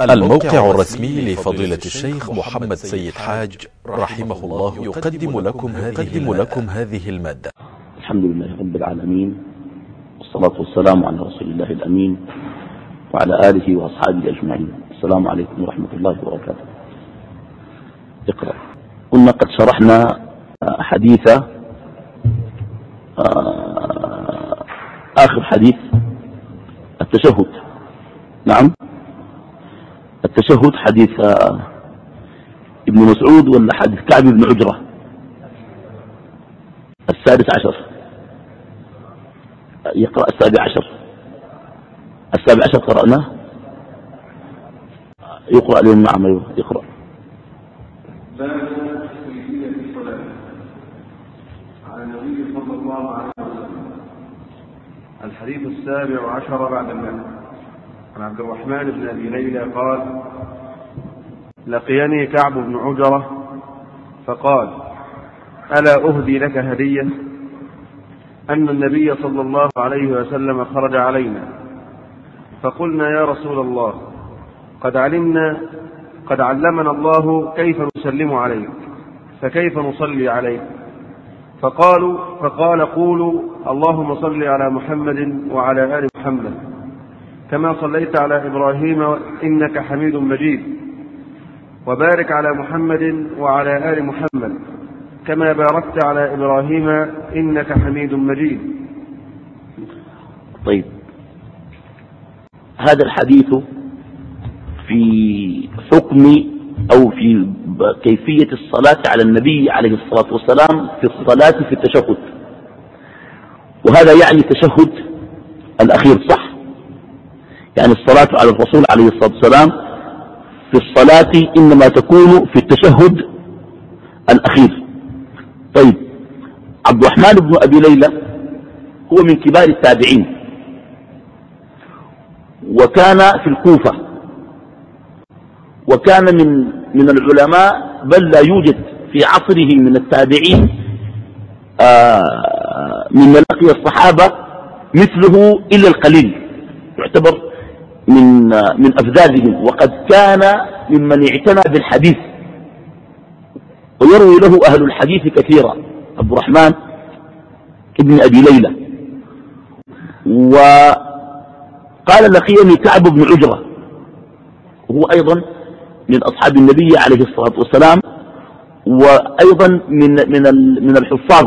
الموقع الرسمي لفضيلة الشيخ محمد سيد حاج رحمه الله يقدم لكم هذه, لكم هذه ا ل م ا د ة الحمد لله رب العالمين. والصلاة والسلام على رسول الله الأمين وعلى آله وأصحابه أجمعين. السلام عليكم ورحمة الله وبركاته. اقرأ. قلنا قد شرحنا حديث آه، آخر حديث التشهد. نعم. التشهد حديث آه، ابن مسعود ولا حديث كعب بن عجرة. السادس عشر. يقرأ السابع عشر. السابع عشر قرأناه؟ يقرأ اليوم نعم أيوه يقرأ. الحديث السابع عشر بعد المئة. عن عبد الرحمن بن أبي ليلى قال لقيني كعب بن عجرة فقال ألا أهدي لك هدية؟ أن النبي صلى الله عليه وسلم خرج علينا. فقلنا يا رسول الله قد علمنا قد علمنا الله كيف نسلم عليك فكيف نصلي عليك؟ فقالوا فقال قولوا اللهم صل على محمد وعلى آل محمد. كما صليت على إبراهيم إنك حميد مجيد. وبارك على محمد وعلى آل محمد كما باركت على إبراهيم إنك حميد مجيد. طيب. هذا الحديث في حكم أو في كيفية الصلاة على النبي عليه الصلاة والسلام في الصلاة في التشهد. وهذا يعني التشهد الأخير صح؟ يعني الصلاة على الرسول عليه الصلاة والسلام في الصلاة إنما تكون في التشهد الأخير. طيب عبد الرحمن بن أبي ليلى هو من كبار التابعين وكان في الكوفة وكان من من العلماء بل لا يوجد في عصره من التابعين آه، من لقي الصحابة مثله إلا القليل يعتبر من من أفذاذهم وقد كان ممن اعتنى بالحديث. ويروي له أهل الحديث كثيرا عبد الرحمن ابن أبي ليلى. وقال لقيني كعب بن عجرة وهو أيضا من أصحاب النبي عليه الصلاة والسلام وأيضا من من من الحفاظ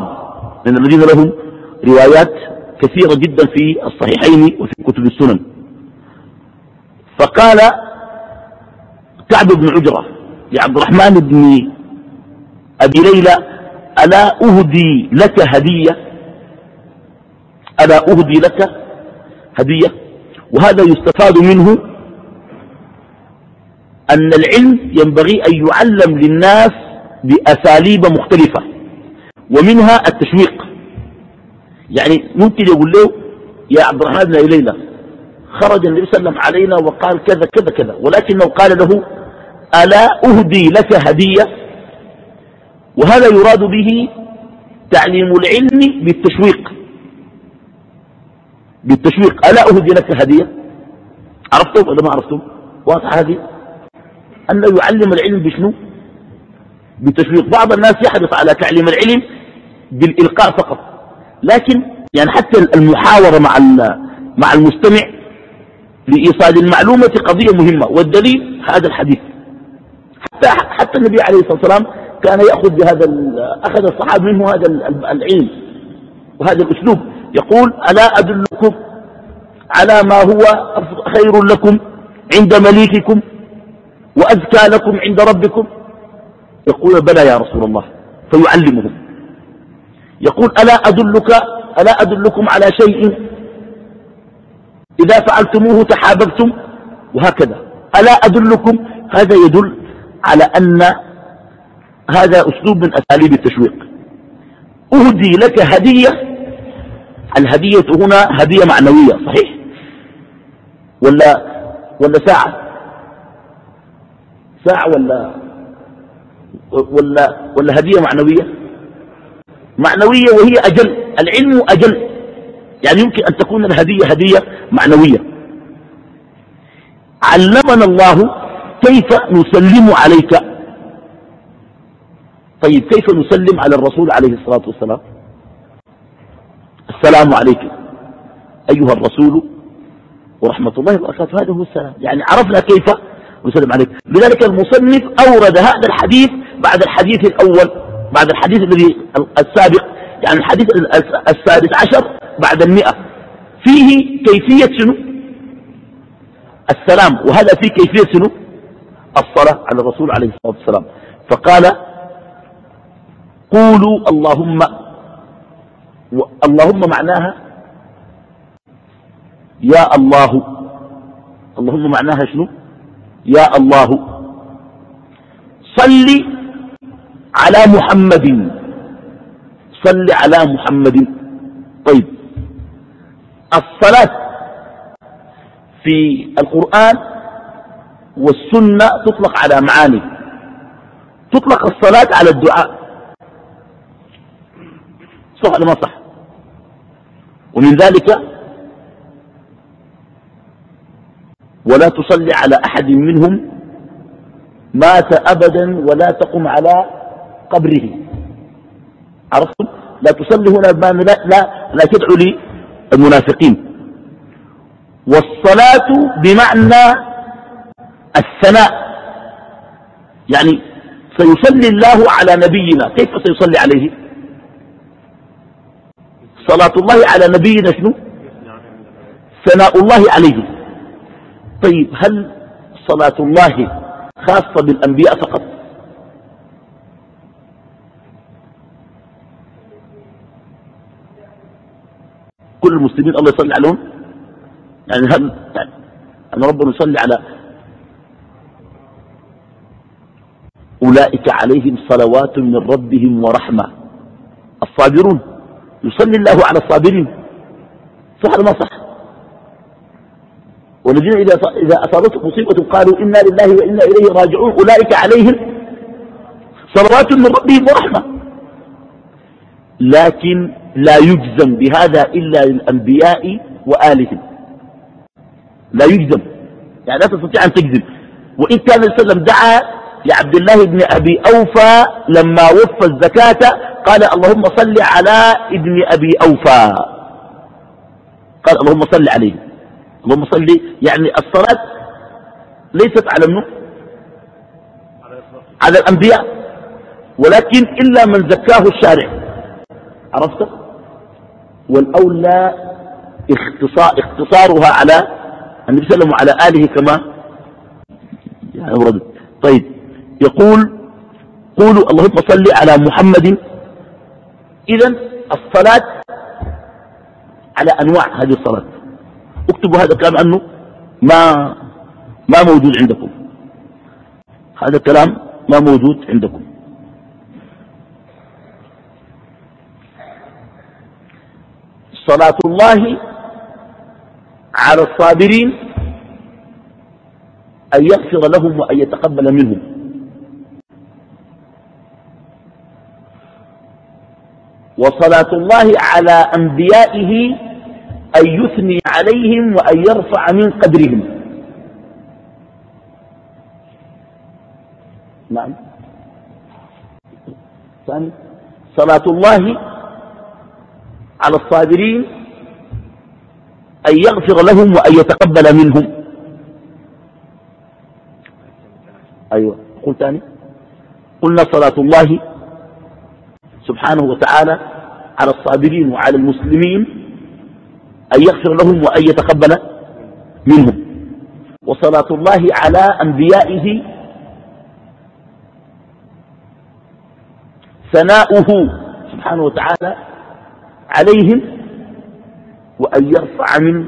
من الذين لهم روايات كثيرة جدا في الصحيحين وفي كتب السنن. فقال كعب بن عجرة لعبد الرحمن بن أبي ليلى ألا أهدي لك هدية؟ ألا أهدي لك هدية؟ وهذا يستفاد منه أن العلم ينبغي أن يعلم للناس بأساليب مختلفة ومنها التشويق. يعني ممكن يقول له يا عبد الرحمن بن أبي ليلى خرج النبي صلى الله عليه وسلم علينا وقال كذا كذا كذا. ولكنه قال له ألا أهدي لك هدية؟ وهذا يراد به تعليم العلم بالتشويق. بالتشويق. ألا أهدي لك هدية؟ عرفتم ولا ما عرفتم؟ واضح هذه؟ أنه يعلم العلم بشنو؟ بتشويق بعض الناس يحرص على تعليم العلم بالإلقاء فقط. لكن يعني حتى المحاورة مع مع المستمع لإيصال المعلومة قضية مهمة والدليل هذا الحديث. حتى, حتى النبي عليه الصلاة والسلام كان يأخذ بهذا أخذ الصحابة منه هذا العلم وهذا الأسلوب. يقول ألا أدلكم على ما هو خير لكم عند مليككم وأزكى لكم عند ربكم؟ يقول بلى يا رسول الله. فيعلمهم. يقول ألا أدلك ألا أدلكم على شيء إذا فعلتموه تحاببتم وهكذا. ألا أدلكم؟ هذا يدل على أن هذا أسلوب من أساليب التشويق. أهدي لك هدية الهدية هنا هدية معنوية صحيح. ولا ولا ساعة؟ ساعة ولا ولا ولا هدية معنوية؟ معنوية وهي أجل العلم أجل. يعني يمكن أن تكون الهدية هدية معنوية. علمنا الله كيف نسلم عليك. طيب كيف نسلم على الرسول عليه الصلاة والسلام؟ السلام عليك أيها الرسول ورحمة الله وبركاته. هذا هو السلام. يعني عرفنا كيف نسلم عليك. لذلك المصنف أورد هذا الحديث بعد الحديث الأول بعد الحديث الذي السابق. يعني الحديث السادس عشر بعد المئة. فيه كيفية شنو؟ السلام. وهذا فيه كيفية شنو؟ الصلاة على الرسول عليه الصلاة والسلام. فقال قولوا اللهم اللهم معناها يا الله. اللهم معناها شنو؟ يا الله. صل على محمد. صل على محمد. طيب. الصلاة في القرآن والسنة تطلق على معاني. تطلق الصلاة على الدعاء. صح ولا ما صح؟ ومن ذلك ولا تصلي على أحد منهم مات أبدا ولا تقم على قبره. عرفتم؟ لا تصلي هنا لا, لا, لا تدعو للمنافقين. والصلاة بمعنى الثناء. يعني سيصلي الله على نبينا. كيف سيصلي عليه؟ صلاة الله على نبينا شنو؟ ثناء الله عليه. طيب هل صلاة الله خاصة بالأنبياء فقط؟ كل المسلمين الله يصلي عليهم؟ يعني هل يعني ربنا يصلي على أولئك عليهم صلوات من ربهم ورحمة. الصابرون. يصلي الله على الصابرين. صح ولا ما صح؟ والذين إذا إذا أصابتهم مصيبة قالوا إنا لله وإنا إليه راجعون. أولئك عليهم صلوات من ربهم ورحمة. لكن لا يجزم بهذا إلا للأنبياء وآلهم. لا يجزم. يعني لا تستطيع أن تجزم. وإن كان وسلم دعا لعبد الله بن أبي أوفى لما وفى الزكاة قال اللهم صل على ابن أبي أوفى. قال اللهم صل عليه. اللهم صل يعني الصلاة ليست على منه؟ على الأنبياء. ولكن إلا من زكاه الشارع. عرفت؟ والأولى اختصار اختصارها على النبي صلى الله عليه وسلم وعلى آله كما يعني طيب يقول قولوا اللهم صل على محمد. إذا الصلاة على أنواع هذه الصلاة. اكتبوا هذا الكلام عنه ما ما موجود عندكم. هذا الكلام ما موجود عندكم. صلاة الله على الصابرين أن يغفر لهم وأن يتقبل منهم. وصلاة الله على أنبيائه أن يثني عليهم وأن يرفع من قدرهم نعم. ثاني. صلاة الله على الصابرين أن يغفر لهم وأن يتقبل منهم. أيوة. قل ثاني قلنا صلاة الله سبحانه وتعالى على الصابرين وعلى المسلمين أن يغفر لهم وأن يتقبل منهم. وصلاة الله على أنبيائه ثناؤه سبحانه وتعالى عليهم وأن يرفع من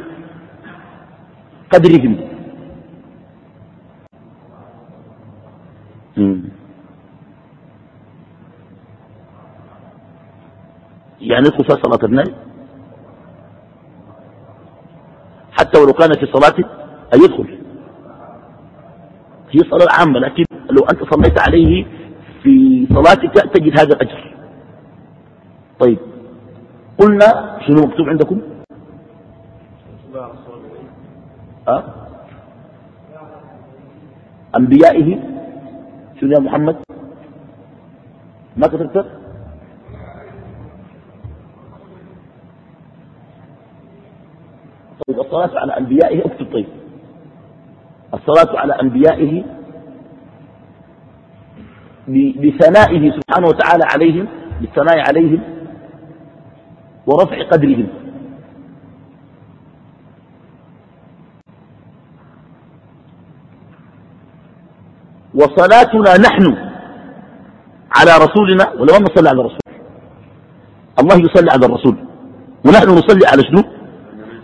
قدرهم. يعني فيها صلاة النائم حتى ولو كان في صلاته أن يدخل. هي صلاة عامة لكن لو أنت صليت عليه في صلاتك تجد هذا الأجر. طيب. قلنا شنو مكتوب عندكم؟ أه؟ أنبيائه. شنو يا محمد؟ ما كتبت؟ طيب الصلاة على أنبيائه اكتب طيب. الصلاة على أنبيائه بثنائه سبحانه وتعالى عليهم بالثناء عليهم. ورفع قدرهم. وصلاتنا نحن على رسولنا ولا ما نصلي على الرسول. الله يصلي على الرسول. ونحن نصلي على شنو؟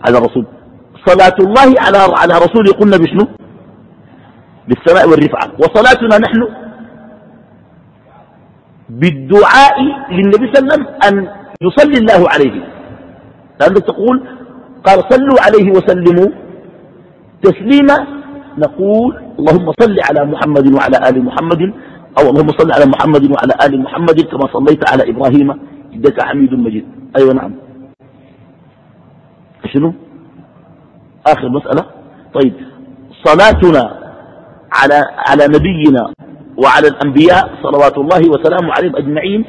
على الرسول. صلاة الله على على رسوله قلنا بشنو؟ بالسماء والرفعة. وصلاتنا نحن بالدعاء للنبي صلى الله عليه وسلم أن يصلي الله عليه. لأنك تقول قال صلوا عليه وسلموا. تسليما نقول اللهم صل على محمد وعلى آل محمد أو اللهم صل على محمد وعلى آل محمد كما صليت على إبراهيم إنك حميد مجيد. أيوة نعم. شنو؟ آخر مسألة. طيب صلاتنا على على نبينا وعلى الأنبياء صلوات الله وسلامه عليهم أجمعين.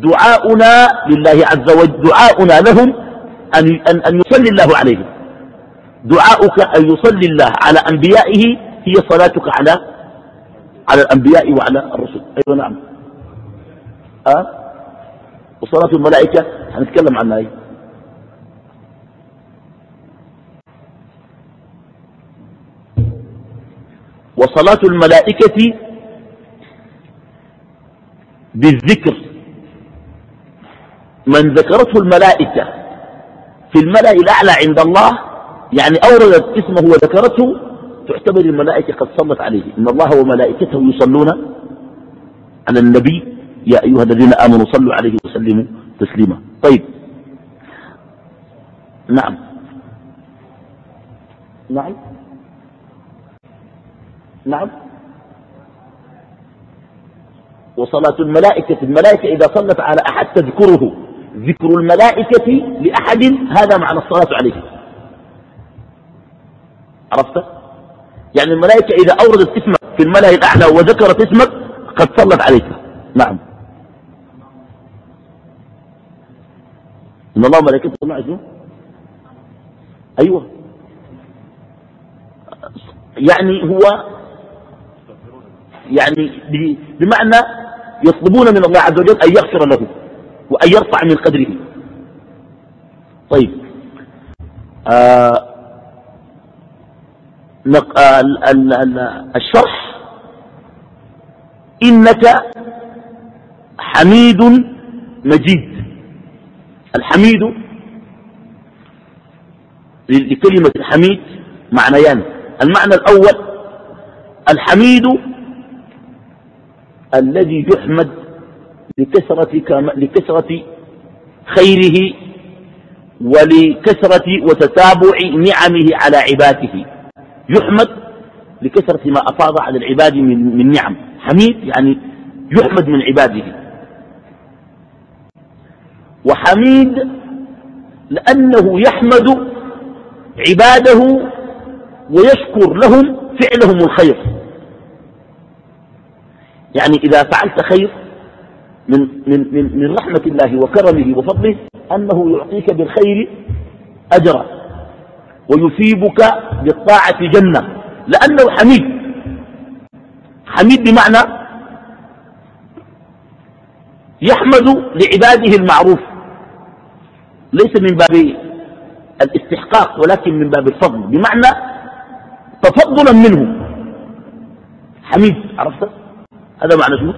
دعاؤنا لله عز وجل دعاؤنا لهم أن, أن, أن يصلي الله عليهم دعاؤك أن يصلي الله على أنبيائه هي صلاتك على على الأنبياء وعلى الرسل أيوة نعم أه؟ وصلاة الملائكة هنتكلم عنها أيه؟ وصلاة الملائكة بالذكر من ذكرته الملائكة. في الملأ الأعلى عند الله يعني أوردت اسمه وذكرته تعتبر الملائكة قد صلت عليه. إن الله وملائكته يصلون على النبي. يا أيها الذين آمنوا صلوا عليه وسلموا تسليما. طيب. نعم. نعم. نعم. وصلاة الملائكة الملائكة إذا صلت على أحد تذكره. ذكر الملائكة لأحد هذا معنى الصلاة عليه عرفت؟ يعني الملائكة إذا أوردت اسمك في الملأ الأعلى وذكرت اسمك قد صلت عليك. نعم. إن الله ملائكته معه أيوة. يعني هو يعني بمعنى يطلبون من الله عز وجل أن يغفر له وأن يرفع من قدره. طيب. آه, آه، الشرح. إنك حميد مجيد. الحميد لكلمة الحميد معنيان. المعنى الأول الحميد الذي يحمد لكثرة, لكثرة خيره ولكثرة وتتابع نعمه على عباده. يحمد لكثرة ما أفاض على العباد من, من نعم. حميد يعني يحمد من عباده. وحميد لأنه يحمد عباده ويشكر لهم فعلهم الخير. يعني إذا فعلت خير من, من, من, من رحمة الله وكرمه وفضله أنه يعطيك بالخير أجرا ويثيبك بالطاعة جنة لأنه حميد. حميد بمعنى يحمد لعباده المعروف. ليس من باب الاستحقاق ولكن من باب الفضل. بمعنى تفضلا منه. حميد عرفت؟ هذا معنى شنو؟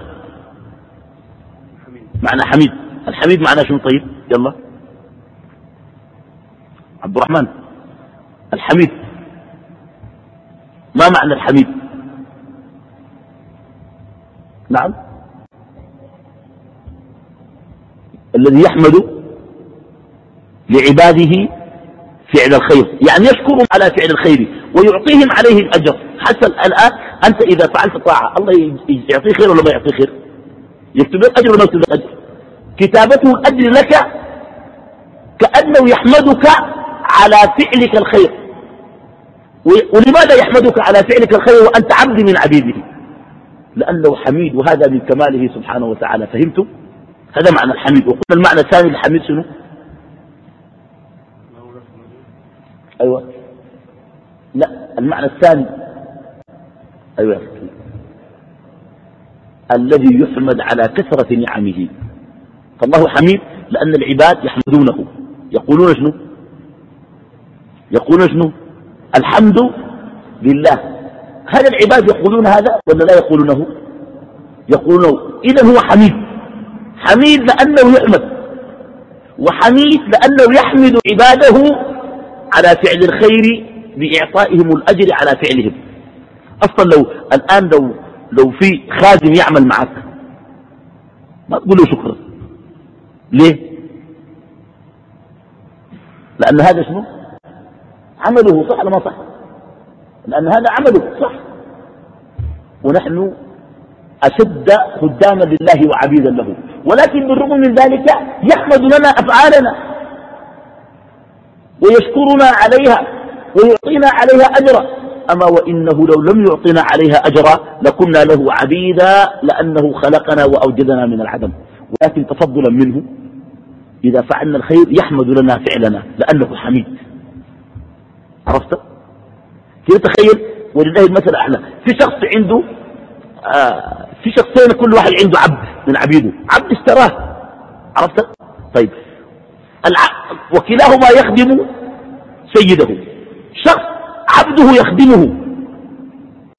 معنى حميد. الحميد معناه شنو طيب؟ يلا. عبد الرحمن. الحميد. ما معنى الحميد؟ نعم. الذي يحمد لعباده فعل الخير. يعني يشكرهم على فعل الخير ويعطيهم عليه الأجر حتى الآن أنت إذا فعلت طاعة الله يعطيك خير ولا ما يعطيك خير؟ يكتب لك أجر ولا يكتب لك أجر؟ كتابته الأجر لك كأنه يحمدك على فعلك الخير. ولماذا يحمدك على فعلك الخير وأنت عبد من عبيده؟ لأنه حميد وهذا من كماله سبحانه وتعالى. فهمتم؟ هذا معنى الحميد. وقلنا المعنى الثاني للحميد شنو؟ أيوة. لا المعنى الثاني. أيوة الذي يحمد على كثرة نعمه. فالله حميد لأن العباد يحمدونه. يقولون شنو؟ يقولون شنو؟ الحمد لله. هل العباد يقولون هذا ولا لا يقولونه؟ يقولونه إذا هو حميد. حميد لأنه يحمد. وحميد لأنه يحمد عباده على فعل الخير بإعطائهم الأجر على فعلهم. أصلا لو الآن لو لو في خادم يعمل معك ما تقول له شكرا. ليه؟ لأن هذا شنو؟ عمله صح ولا ما صح؟ لأن هذا عمله صح. ونحن أشد خداما لله وعبيدا له. ولكن بالرغم من ذلك يحمد لنا أفعالنا. ويشكرنا عليها ويعطينا عليها أجرا. أما وإنه لو لم يعطنا عليها أجرا لكنا له عبيدا لأنه خلقنا وأوجدنا من العدم. ولكن تفضلا منه إذا فعلنا الخير يحمد لنا فعلنا لأنه حميد. عرفت؟ كيف تخيل؟ ولله المثل الأعلى. في شخص عنده آه في شخصين كل واحد عنده عبد من عبيده. عبد اشتراه. عرفت؟ طيب. وكلاهما يخدم سيده. شخص عبده يخدمه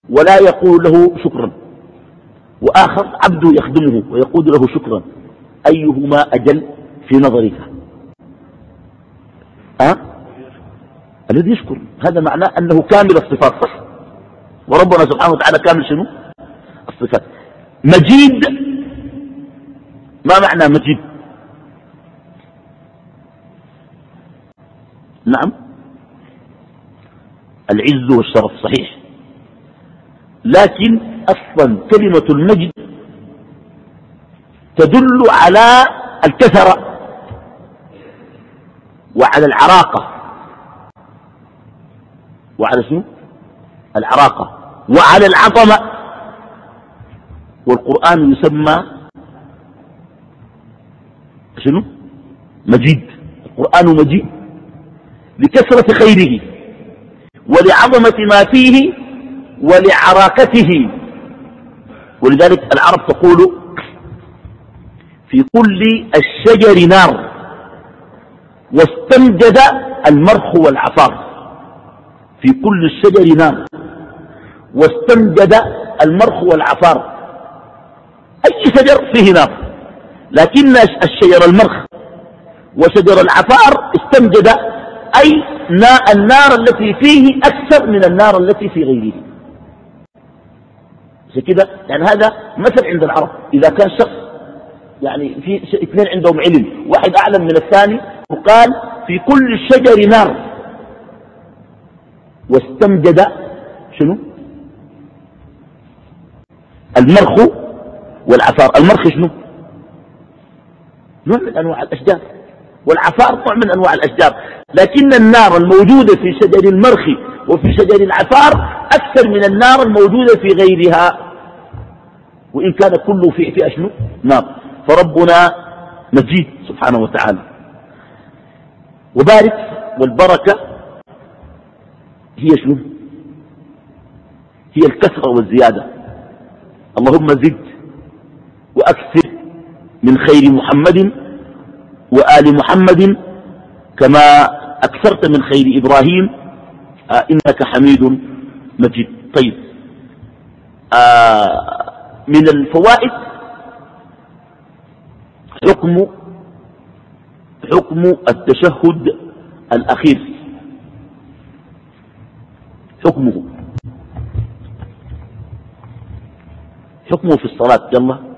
ولا يقول له شكرا. وآخر عبده يخدمه ويقول له شكرا. أيهما أجل في نظرك؟ أه؟ الذي يشكر. هذا معناه أنه كامل الصفات صح؟ وربنا سبحانه وتعالى كامل شنو؟ الصفات. مجيد ما معنى مجيد؟ نعم. العز والشرف صحيح. لكن أصلا كلمة المجد تدل على الكثرة وعلى العراقة. وعلى شنو؟ العراقة. وعلى العظمة. والقرآن يسمى شنو؟ مجيد. القرآن مجيد لكثرة خيره. ولعظمة ما فيه ولعراكته ولذلك العرب تقول في كل الشجر نار واستمجد المرخ والعفار في كل الشجر نار واستمجد المرخ والعفار أي شجر فيه نار لكن الشجر المرخ وشجر العفار استمجد أي النار التي فيه أكثر من النار التي في غيره. عشان كده؟ يعني هذا مثل عند العرب. إذا كان شخص يعني في اثنين عندهم علم واحد أعلم من الثاني وقال في كل شجر نار. واستمجد شنو؟ المرخ والعفار المرخ شنو؟ نوع من أنواع الأشجار. والعفار نوع من أنواع الأشجار. لكن النار الموجودة في شجر المرخ وفي شجر العفار أكثر من النار الموجودة في غيرها. وإن كان كله في في أشنو نار. فربنا مجيد سبحانه وتعالى. وبارك والبركة هي شنو؟ هي الكثرة والزيادة. اللهم زد وأكثر من خير محمد وآل محمد كما أكثرت من خير إبراهيم. آه إنك حميد مجيد. طيب. آه من الفوائد حكم حكم التشهد الأخير. حكمه. حكمه في الصلاة. يلا.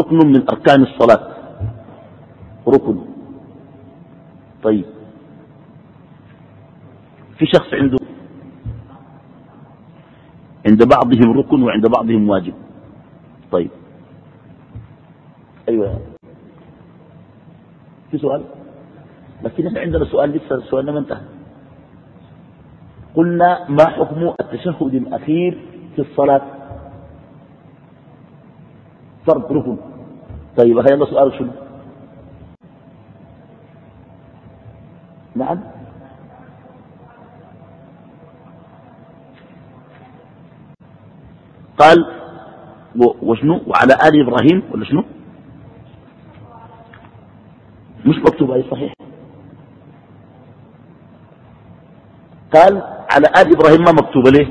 ركن من أركان الصلاة. ركن. طيب. في شخص عنده عند بعضهم ركن وعند بعضهم واجب. طيب. أيوة. في سؤال؟ لكن إحنا عندنا سؤال لسه سؤالنا ما انتهى. قلنا ما حكم التشهد الأخير في الصلاة؟ فرض ركن. طيب هيا سؤال شنو نعم؟ قال وشنو؟ وعلى آل إبراهيم ولا شنو؟ مش مكتوب أي صحيح. قال على آل إبراهيم ما مكتوبة ليه؟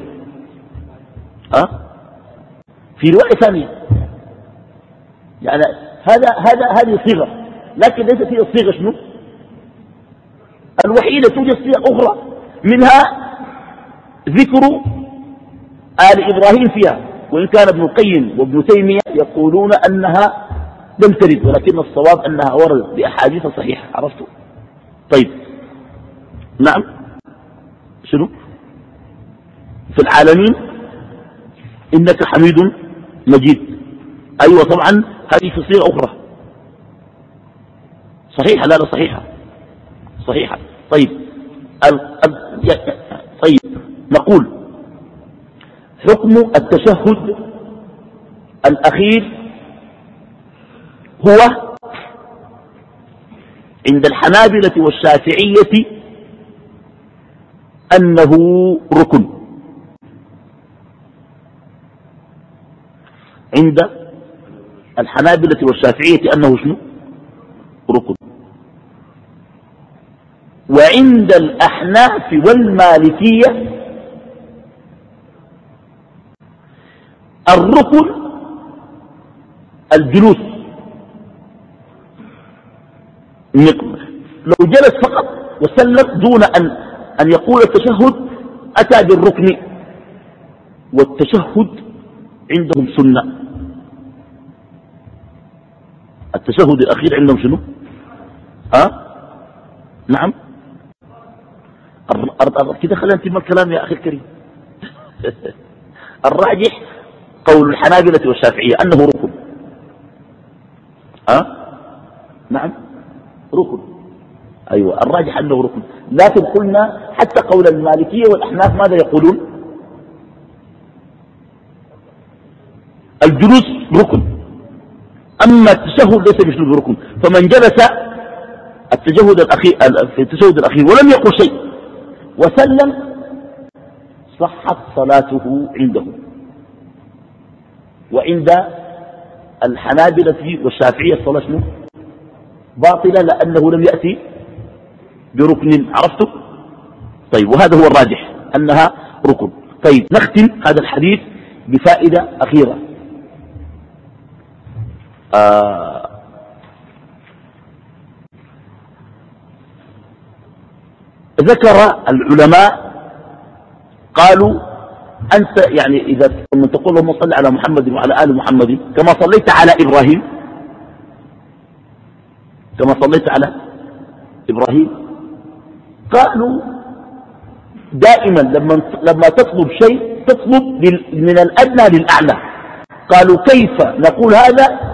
أه؟ في رواية ثانية. يعني هذا هذا هذه صيغة. لكن ليس فيها الصيغة شنو؟ الوحيدة توجد صيغ أخرى منها ذكر آل إبراهيم فيها. وإن كان ابن القيم وابن تيمية يقولون أنها لم ترد ولكن الصواب أنها وردت بأحاديث صحيحة. عرفتوا طيب. نعم. شنو؟ في العالمين إنك حميد مجيد. أيوة طبعا هذه في صيغة أخرى. صحيحة؟ لا لا صحيحة. صحيحة. طيب. طيب. نقول حكم التشهد الأخير هو عند الحنابلة والشافعية أنه ركن. عند الحنابلة والشافعية أنه شنو؟ ركن. وعند الأحناف والمالكية الركن الجلوس. لو جلس فقط وسلم دون أن, أن يقول التشهد أتى بالركن والتشهد عندهم سنة. التشهد الأخير عندهم شنو؟ ها؟ نعم. كده خلينا نتم الكلام يا أخي الكريم. الراجح قول الحنابلة والشافعية أنه ركن. ها؟ نعم. ركن. أيوة الراجح أنه ركن. لكن قلنا حتى قول المالكية والأحناف ماذا يقولون؟ الجلوس ركن. أما التشهد ليس بشنو ركن فمن جلس التجهد الأخير في التشهد الأخير ولم يقل شيء وسلم صحت صلاته عنده. وعند الحنابلة والشافعية الصلاة شنو؟ باطلة لأنه لم يأتي بركن. عرفته طيب وهذا هو الراجح أنها ركن. طيب نختم هذا الحديث بفائدة أخيرة. آه ذكر العلماء قالوا أنت يعني إذا من تقول اللهم صل على محمد وعلى آل محمد كما صليت على إبراهيم. كما صليت على إبراهيم. قالوا دائما لما لما تطلب شيء تطلب من الأدنى للأعلى. قالوا كيف نقول هذا؟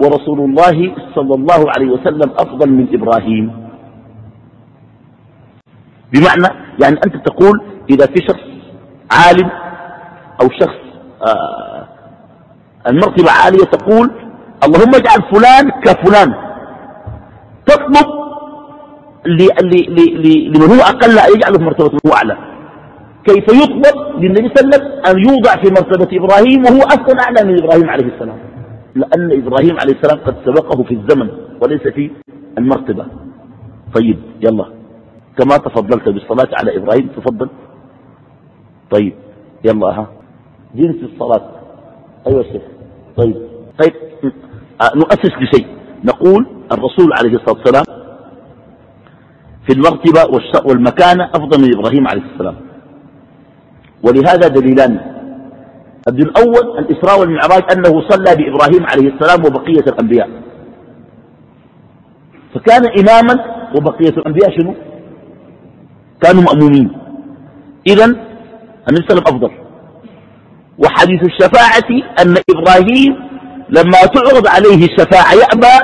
ورسول الله صلى الله عليه وسلم أفضل من إبراهيم. بمعنى يعني أنت تقول إذا في شخص عالم أو شخص آه المرتبة عالية تقول اللهم اجعل فلان كفلان. تطلب لمن هو أقل أن يجعله في هو أعلى. كيف يطلب للنبي صلى الله عليه وسلم أن يوضع في مرتبة إبراهيم وهو أصلا أعلى من إبراهيم عليه السلام؟ لأن إبراهيم عليه السلام قد سبقه في الزمن وليس في المرتبة. طيب يلا. كما تفضلت بالصلاة على إبراهيم تفضل. طيب يلا ها. جنس الصلاة. أيوة شيخ. طيب. طيب آه، نؤسس لشيء نقول الرسول عليه الصلاة والسلام في المرتبة والمكانة أفضل من إبراهيم عليه السلام. ولهذا دليلان. الدليل الأول الإسراء والمعراج أنه صلى بإبراهيم عليه السلام وبقية الأنبياء. فكان إماما وبقية الأنبياء شنو؟ كانوا مأمومين. إذا النبي صلى أفضل. وحديث الشفاعة أن إبراهيم لما تعرض عليه الشفاعة يأبى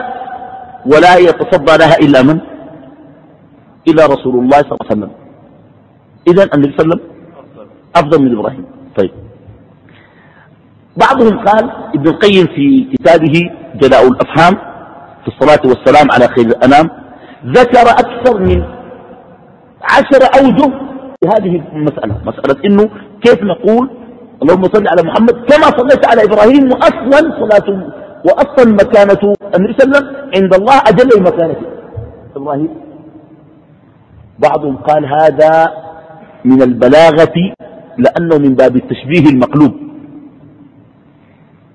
ولا يتصدى لها إلا من؟ إلى رسول الله صلى الله عليه وسلم. إذا النبي صلى الله عليه وسلم أفضل من إبراهيم. طيب. بعضهم قال ابن القيم في كتابه جلاء الأفهام في الصلاة والسلام على خير الأنام ذكر أكثر من عشر أوجه في هذه المسألة. مسألة إنه كيف نقول اللهم صل على محمد كما صليت على إبراهيم وأصلا صلاة وأصلا مكانة النبي صلى الله عليه وسلم. عند الله أجل مكانته إبراهيم. بعضهم قال هذا من البلاغة لأنه من باب التشبيه المقلوب.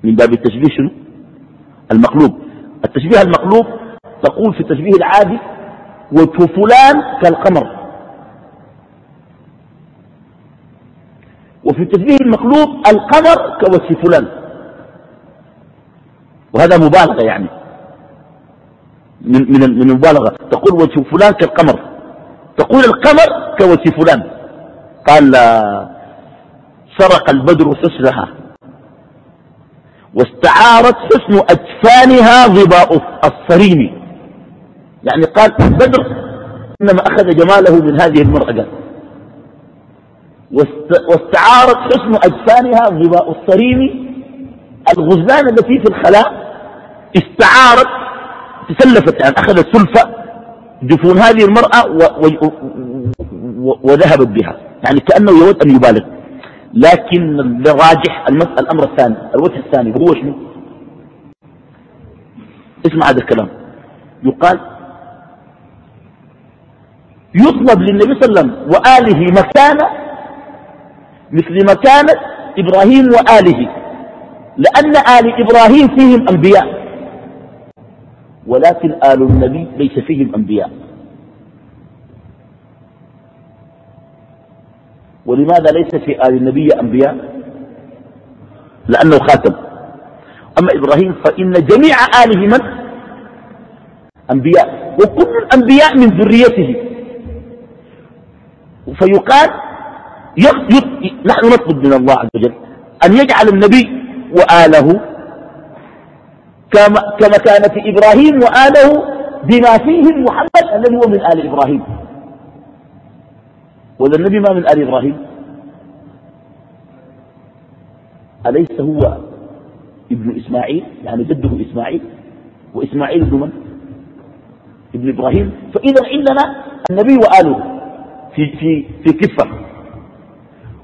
من باب التشبيه شنو؟ المقلوب. التشبيه المقلوب تقول في التشبيه العادي وجه فلان كالقمر. وفي التشبيه المقلوب القمر كوجه فلان. وهذا مبالغة يعني. من من المبالغة. تقول وجه فلان كالقمر. تقول القمر كوجه فلان. قال سرق البدر حسنها واستعارت حسن أجفانها ظباء الصريم. يعني قال البدر إنما أخذ جماله من هذه المرأة واستعارت حسن أجفانها ظباء الصريم. الغزلان التي في الخلاء استعارت تسلفت يعني أخذت سلفة جفون هذه المرأة وذهبت بها. يعني كأنه يود أن يبالغ. لكن الراجح الأمر الثاني الوجه الثاني هو شنو؟ اسمع هذا الكلام. يقال يطلب للنبي صلى الله عليه وسلم وآله مكانة مثل مكانة إبراهيم وآله لأن آل إبراهيم فيهم أنبياء ولكن آل النبي ليس فيهم أنبياء. ولماذا ليس في آل النبي أنبياء؟ لأنه خاتم. أما إبراهيم فإن جميع آله من؟ أنبياء. وكل الأنبياء من ذريته. فيقال نحن نطلب من الله عز وجل أن يجعل النبي وآله كمكانة إبراهيم وآله بما فيهم محمد الذي هو من آل إبراهيم. ولا النبي ما من آل إبراهيم؟ أليس هو ابن إسماعيل؟ يعني جده إسماعيل. وإسماعيل ابن من؟ ابن إبراهيم. فإذا عندنا النبي وآله في, في, في كفة.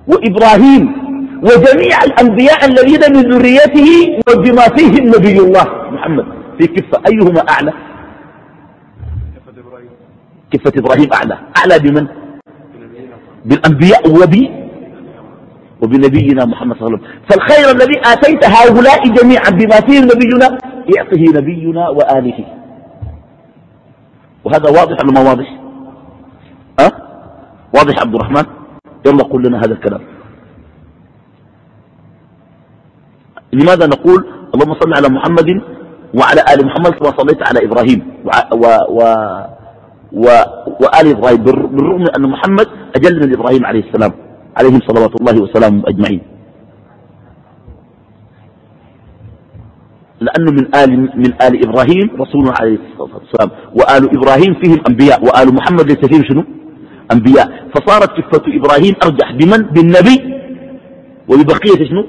وإبراهيم وجميع الأنبياء الذين من ذريته وبما فيهم نبي الله محمد. في كفة. أيهما أعلى؟ كفة إبراهيم أعلى. أعلى بمن؟ بالأنبياء وبي وبنبينا محمد صلى الله عليه وسلم. فالخير الذي آتيت هؤلاء جميعا بما فيه نبينا يعطه نبينا وآله. وهذا واضح ولا ما واضح؟ أه؟ واضح عبد الرحمن؟ يلا قل لنا هذا الكلام. لماذا نقول اللهم صل على محمد وعلى آل محمد كما صليت على إبراهيم و و و وآل إبراهيم بالرغم من أن محمد أجل من إبراهيم عليه السلام عليهم صلوات الله وسلامه أجمعين. لأنه من آل, من آل إبراهيم رسولنا عليه الصلاة والسلام وآل إبراهيم فيهم أنبياء وآل محمد ليس فيهم شنو؟ أنبياء. فصارت كفة إبراهيم أرجح بمن؟ بالنبي. وببقية شنو؟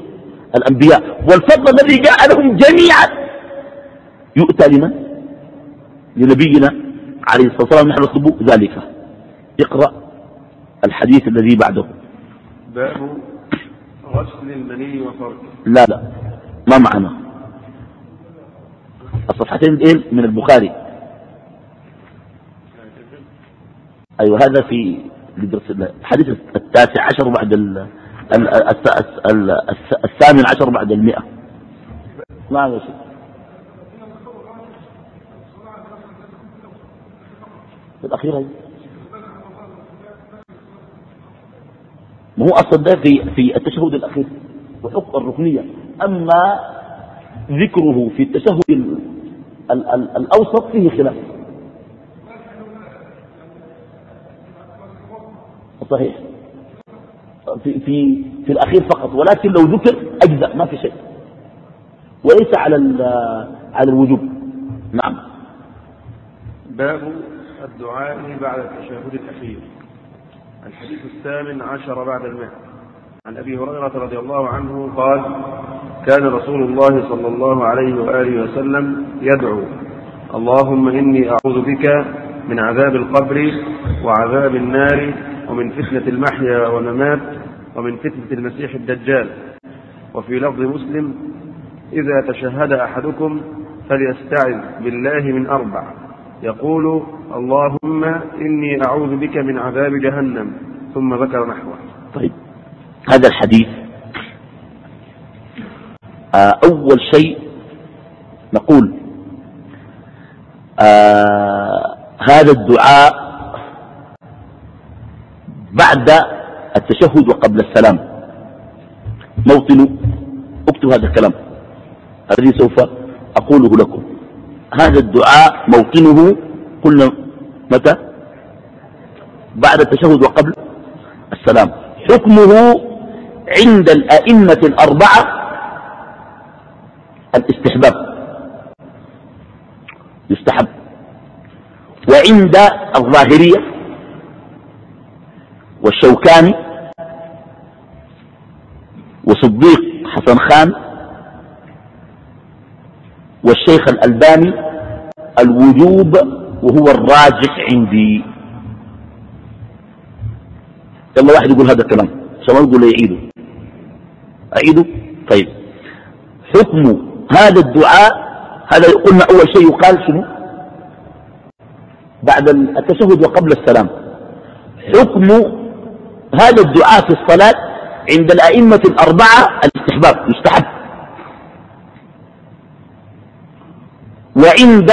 الأنبياء. والفضل الذي جاء لهم جميعا. يؤتى لمن؟ لنبينا عليه الصلاة والسلام نحن نطلب ذلك. اقرأ الحديث الذي بعده. باب غسل المني وفرقه لا لا. ما معنا الصفحتين إيه من البخاري. أيوه هذا في الحديث التاسع عشر بعد الثامن عشر بعد المئة. ما هذا شيء الأخيرة. ما هو أصلا ده في, في التشهد الأخير وحق الركنية. أما ذكره في التشهد ال ال ال الأوسط فيه خلاف. صحيح. في, في, في الأخير فقط. ولكن لو ذكر أجزاء ما في شيء. وليس على على الوجوب. نعم. باب الدعاء بعد التشهد الأخير. الحديث الثامن عشر بعد المئة. عن أبي هريرة رضي الله عنه قال كان رسول الله صلى الله عليه وآله وسلم يدعو اللهم إني أعوذ بك من عذاب القبر وعذاب النار ومن فتنة المحيا والممات ومن فتنة المسيح الدجال. وفي لفظ مسلم إذا تشهد أحدكم فليستعذ بالله من أربع. يقول اللهم إني أعوذ بك من عذاب جهنم ثم ذكر نحوه. طيب. هذا الحديث آه أول شيء نقول آه هذا الدعاء بعد التشهد وقبل السلام. موطن اكتب هذا الكلام. الذي سوف أقوله لكم. هذا الدعاء موطنه قلنا متى؟ بعد التشهد وقبل السلام. حكمه عند الأئمة الأربعة الاستحباب. يستحب. وعند الظاهرية والشوكاني وصديق حسن خان والشيخ الألباني الوجوب وهو الراجح عندي. يلا واحد يقول هذا الكلام. ما يقول يعيده أعيده طيب. حكم هذا الدعاء هذا قلنا أول شيء يقال شنو؟ بعد التشهد وقبل السلام. حكم هذا الدعاء في الصلاة عند الأئمة الأربعة الاستحباب يستحب. وعند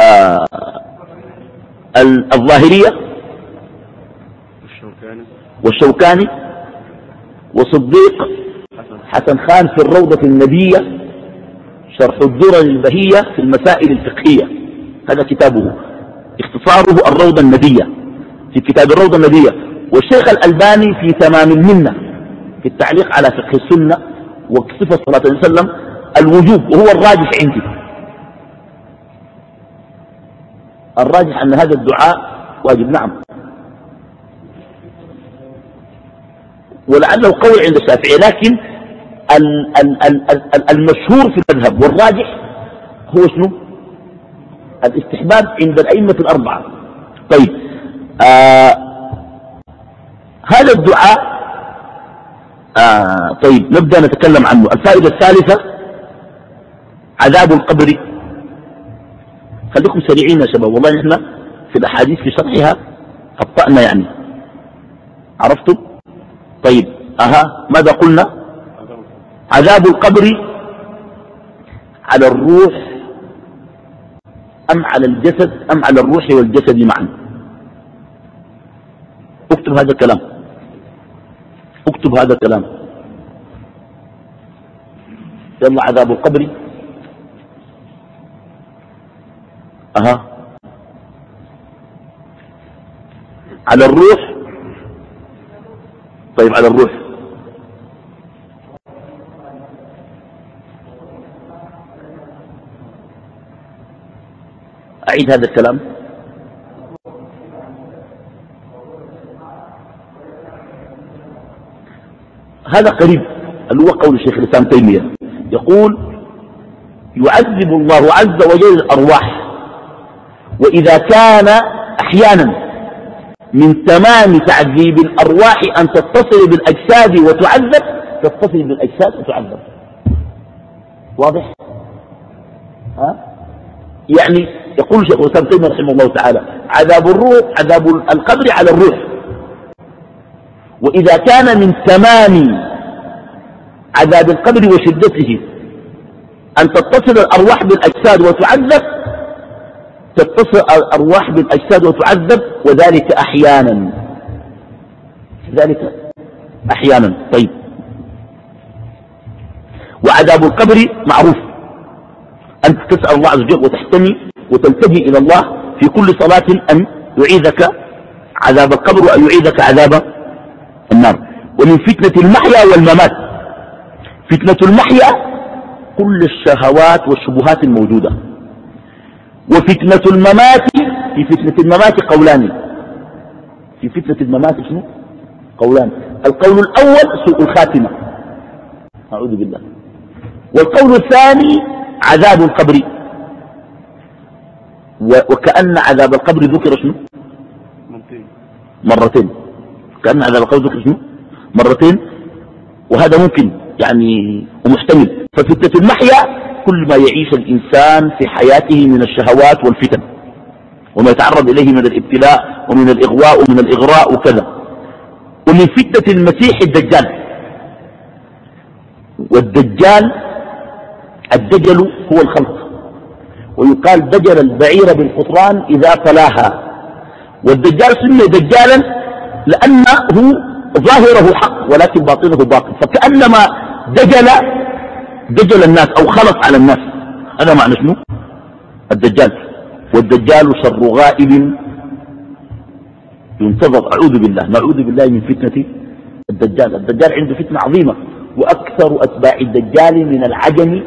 آه الظاهرية والشوكاني. وصديق حسن خان في الروضة النبية شرح الدرر البهية في المسائل الفقهية. هذا كتابه. اختصاره الروضة النبية. في كتاب الروضة النبية. والشيخ الألباني في تمام المنة في التعليق على فقه السنة وصفة صلاة الله عليه وسلم الوجوب وهو الراجح عندي. الراجح أن هذا الدعاء واجب. نعم. ولعله قول عند الشافعي لكن المشهور في المذهب والراجح هو شنو؟ الاستحباب عند الأئمة الأربعة. طيب آه هذا الدعاء آه طيب نبدأ نتكلم عنه. الفائدة الثالثة عذاب القبر. خليكم سريعين يا شباب. والله نحن في الأحاديث في شرحها أبطأنا يعني. عرفتم؟ طيب. أها. ماذا قلنا؟ عذاب القبر على الروح أم على الجسد؟ أم على الروح والجسد معا؟ اكتب هذا الكلام. اكتب هذا الكلام. يلا عذاب القبر. أها. على الروح. طيب على الروح. أعيد هذا الكلام. هذا قريب. اللي هو قول الشيخ الإسلام تيمية؟ يقول يعذب الله عز وجل الأرواح. وإذا كان أحيانا من تمام تعذيب الأرواح أن تتصل بالأجساد وتعذب تتصل بالأجساد وتعذب. واضح؟ ها؟ يعني يقول شيخ الإسلام تيمية رحمه الله تعالى عذاب الروح عذاب القبر على الروح. وإذا كان من تمام عذاب القبر وشدته أن تتصل الأرواح بالأجساد وتعذب تتصل الأرواح بالأجساد وتعذب وذلك أحيانا. ذلك أحيانا. طيب. وعذاب القبر معروف. أنت تسأل الله عز وجل وتحتمي وتلتجي إلى الله في كل صلاة أن يعيذك عذاب القبر وأن يعيذك عذاب النار. ومن فتنة المحيا والممات. فتنة المحيا كل الشهوات والشبهات الموجودة. وفتنة الممات في فتنة الممات قولان. في فتنة الممات شنو؟ قولان. القول الأول سوء الخاتمة. أعوذ بالله. والقول الثاني عذاب القبر. وكأن عذاب القبر ذكر شنو؟ مرتين. كأن عذاب القبر ذكر شنو؟ مرتين. وهذا ممكن يعني ومحتمل. ففتنة المحيا كل ما يعيش الإنسان في حياته من الشهوات والفتن وما يتعرض إليه من الابتلاء ومن الإغواء ومن الإغراء وكذا. ومن فتنة المسيح الدجال. والدجال الدجل هو الخلق. ويقال دجل البعير بالقطران إذا تلاها. والدجال سمي دجالا لأنه ظاهره حق ولكن باطنه باطل فكأنما دجل دجل الناس أو خلط على الناس. هذا معنى شنو؟ الدجال. والدجال شر غائب. ينتظر أعوذ بالله. نعوذ بالله من فتنة الدجال. الدجال عنده فتنة عظيمة. وأكثر أتباع الدجال من العجم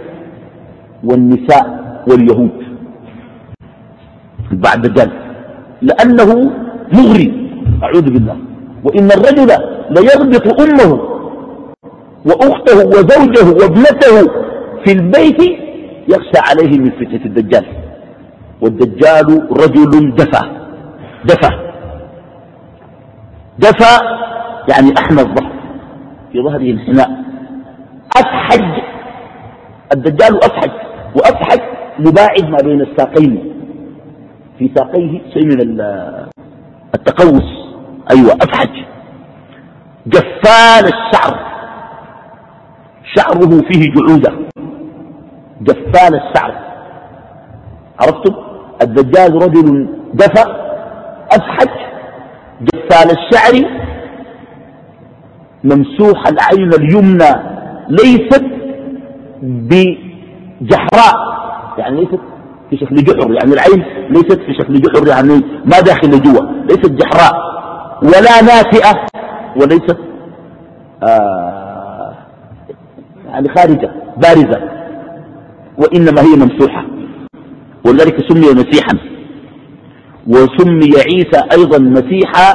والنساء واليهود. بعد الدجال. لأنه مغري. أعوذ بالله. وإن الرجل ليربط أمه وأخته وزوجه وابنته في البيت يخشى عليه من فتنة الدجال. والدجال رجل دفى دفى دفى يعني أحمى الظهر في ظهره انحناء. أفحج الدجال أفحج وأفحج مباعد ما بين الساقين. في ساقيه شيء من التقوس. أيوة أفحج جفال الشعر. شعره فيه جعودة جفال الشعر. عرفتم؟ الدجال رجل دفى أفحج. جفال الشعر ممسوح العين اليمنى ليست بجحراء. يعني ليست في شكل جحر يعني العين ليست في شكل جحر يعني ما داخل لجوا ليست جحراء ولا نافئة وليست آه يعني خارجة بارزة وإنما هي ممسوحة. ولذلك سمي مسيحا. وسمي عيسى أيضا مسيحا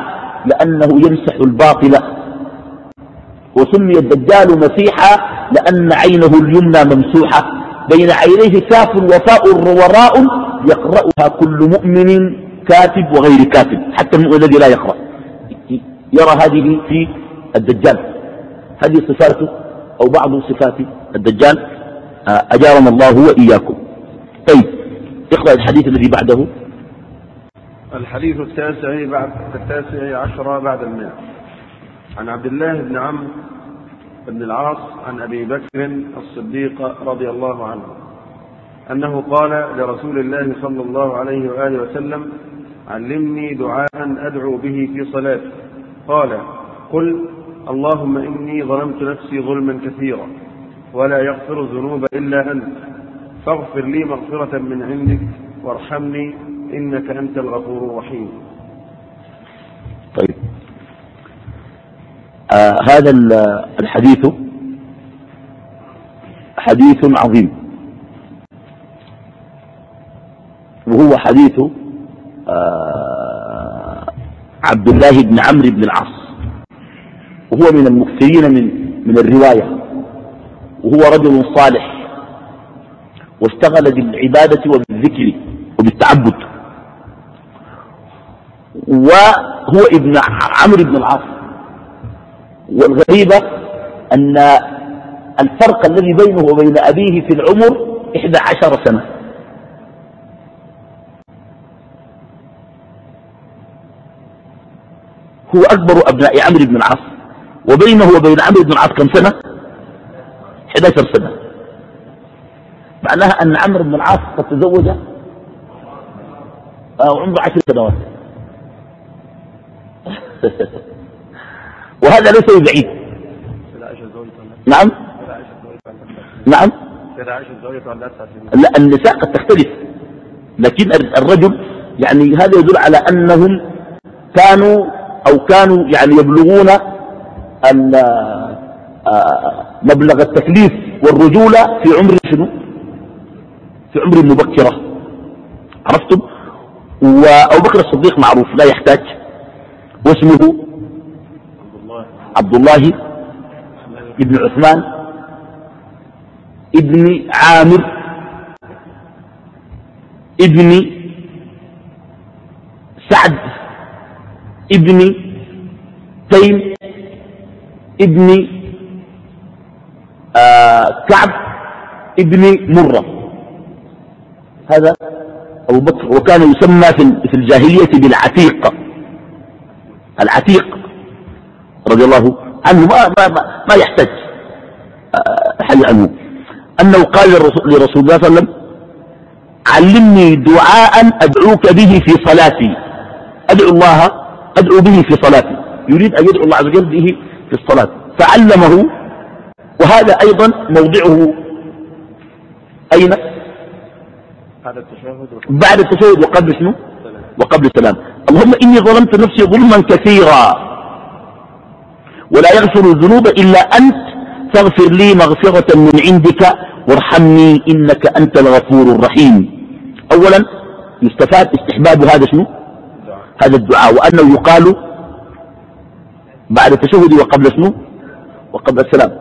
لأنه يمسح الباطل. وسمي الدجال مسيحا لأن عينه اليمنى ممسوحة. بين عينيه كاف وفاء وراء يقرأها كل مؤمن كاتب وغير كاتب. حتى المؤمن الذي لا يقرأ. يرى هذه في الدجال. هذه صفاته أو بعض صفات الدجال آه، أجارنا الله وإياكم. طيب اقرأ الحديث الذي بعده. الحديث التاسع بعد التاسع عشر بعد المئة. عن عبد الله بن عمرو بن العاص عن أبي بكر الصديق رضي الله عنه أنه قال لرسول الله صلى الله عليه وآله وسلم علمني دعاء أدعو به في صلاتي قال قل اللهم إني ظلمت نفسي ظلما كثيرا ولا يغفر الذنوب إلا أنت. فاغفر لي مغفرة من عندك وارحمني إنك أنت الغفور الرحيم. طيب. آه هذا الحديث حديث عظيم. وهو حديث آه عبد الله بن عمرو بن العاص. وهو من المكثرين من من الرواية وهو رجل صالح واشتغل بالعبادة وبالذكر وبالتعبد. وهو ابن عمرو بن العاص. والغريبة أن الفرق الذي بينه وبين أبيه في العمر إحدى عشر سنة. هو أكبر أبناء عمرو بن العاص. وبينه وبين عمرو بن العاص كم سنة؟ 11 سنة. معناها أن عمرو بن العاص قد تزوج وعمره عشر سنوات. وهذا ليس بعيد. نعم؟ نعم؟ لا النساء قد تختلف. لكن الرجل يعني هذا يدل على أنهم كانوا أو كانوا يعني يبلغون آه، مبلغ التكليف والرجولة في عمر شنو؟ في عمر مبكرة. عرفتم؟ وأبو بكر الصديق معروف لا يحتاج. واسمه؟ عبد الله. ابن عثمان. ابن عامر. ابن سعد. ابن تيم. ابن آه كعب ابن مرة. هذا أبو بكر وكان يسمى في الجاهلية بالعتيق. العتيق رضي الله عنه ما, ما, ما, ما يحتاج آه، حي عنه. أنه قال لرسول الله صلى الله عليه وسلم علمني دعاء أدعوك به في صلاتي. أدعو الله أدعو به في صلاتي. يريد أن يدعو الله عز وجل به في الصلاة فعلمه وهذا أيضا موضعه. أين؟ بعد التشهد بعد التشهد وقبل شنو؟ وقبل السلام اللهم إني ظلمت نفسي ظلما كثيرا. ولا يغفر الذنوب إلا أنت. فاغفر لي مغفرة من عندك وارحمني إنك أنت الغفور الرحيم. أولا يستفاد استحباب هذا شنو؟ هذا الدعاء وأنه يقال بعد التشهد وقبل شنو؟ وقبل السلام.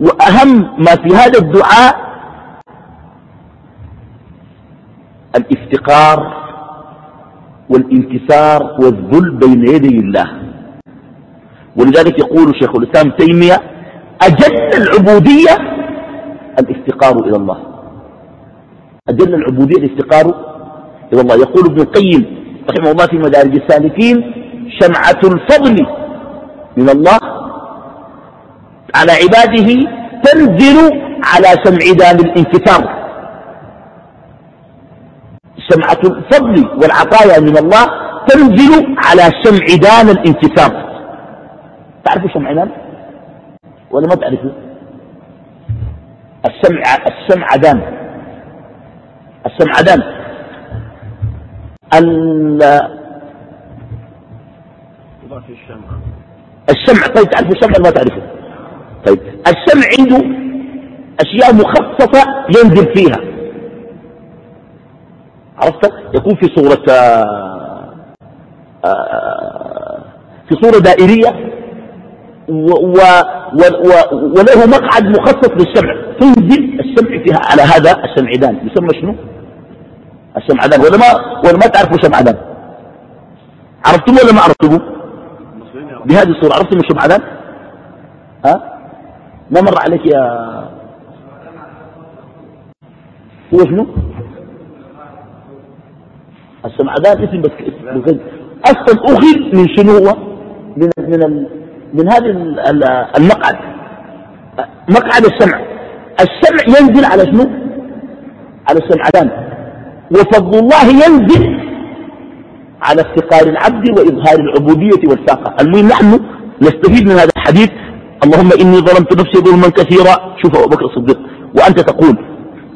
وأهم ما في هذا الدعاء الافتقار والانكسار والذل بين يدي الله. ولذلك يقول شيخ الإسلام تيمية أجل العبودية الافتقار إلى الله. أجل العبودية الافتقار إلى الله. يقول ابن القيم رحمه الله في مدارج السالكين شمعة الفضل من الله على عباده تنزل على سمعدان الانكسار شمعة الفضل والعطايا من الله تنزل على شمعدان الانكسار تعرفوا شمعدان ولا ما تعرفوا؟ الشمع الشمعدان الشمعدان الشمع طيب تعرفوا الشمع ما تعرفه طيب الشمع عنده أشياء مخصصة ينزل فيها. عرفت؟ يكون في صورة آه، آه، في صورة دائرية و و و وله مقعد مخصص للشمع تنزل الشمع فيها على هذا الشمعدان يسمى شنو؟ الشمعدان ولا ما ولا ما تعرفوا شمعدان عرفتم ولا ما عرفتم؟ بهذه الصورة. عرفتم الشمعدان ها؟ ما مر عليك يا هو شنو؟ السمعدان اسم بس اسم أصلا أخذ من شنو هو؟ من من من هذا المقعد. مقعد السمع. السمع ينزل على شنو؟ على السمعدان وفضل الله ينزل على افتقار العبد وإظهار العبودية والفاقة. المهم نحن نستفيد من هذا الحديث. اللهم إني ظلمت نفسي ظلما كثيرا. شوف أبو بكر الصديق وأنت تقول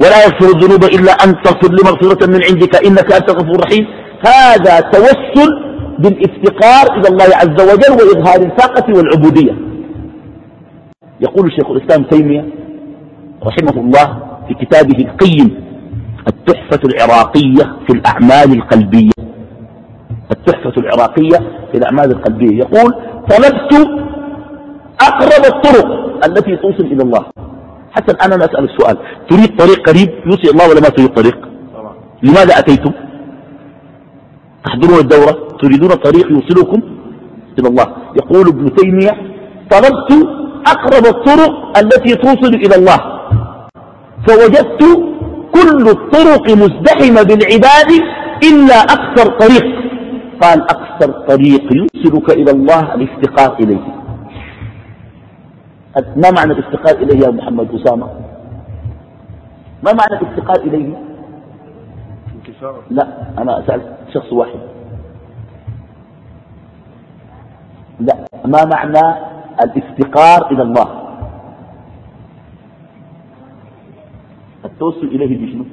ولا يغفر الذنوب إلا أن تغفر لي مغفرة من عندك إنك أنت غفور رحيم هذا توسل بالافتقار إلى الله عز وجل وإظهار الفاقة والعبودية. يقول الشيخ الإسلام تيمية رحمه الله في كتابه القيم التحفة العراقية في الأعمال القلبية. التحفة العراقية في الأعمال القلبية يقول طلبت أقرب الطرق التي توصل إلى الله. حسن أنا أسأل السؤال تريد طريق قريب يوصي الله ولا ما تريد طريق؟ لماذا أتيتم؟ تحضرون الدورة؟ تريدون طريق يوصلكم إلى الله؟ يقول ابن تيمية طلبت أقرب الطرق التي توصل إلى الله. فوجدت كل الطرق مزدحمة بالعباد إلا أكثر طريق. قال أكثر طريق يوصلك إلى الله الافتقار إليه. ما معنى الافتقار إليه يا محمد أسامة؟ ما معنى الافتقار إليه؟ لا أنا أسأل شخص واحد. لا ما معنى الافتقار إلى الله؟ التوسل إليه بشنو؟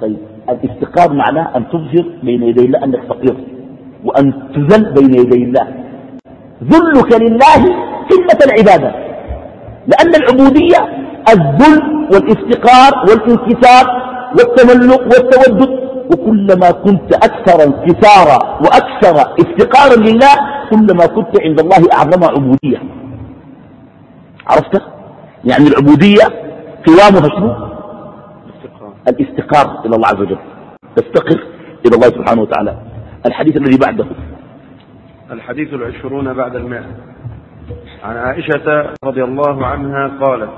طيب. الافتقار معناه أن تظهر بين يدي الله أنك فقير وأن تذل بين يدي الله ذلك لله قمة العبادة لأن العبودية الذل والافتقار والانكسار والتملق والتودد وكلما كنت أكثر انكسارا وأكثر افتقارا لله كلما كنت عند الله أعظم عبودية عرفت؟ يعني العبودية قوامها شنو؟ الافتقار إلى الله عز وجل. تفتقر إلى الله سبحانه وتعالى. الحديث الذي بعده. الحديث العشرون بعد المئة. عن عائشة رضي الله عنها قالت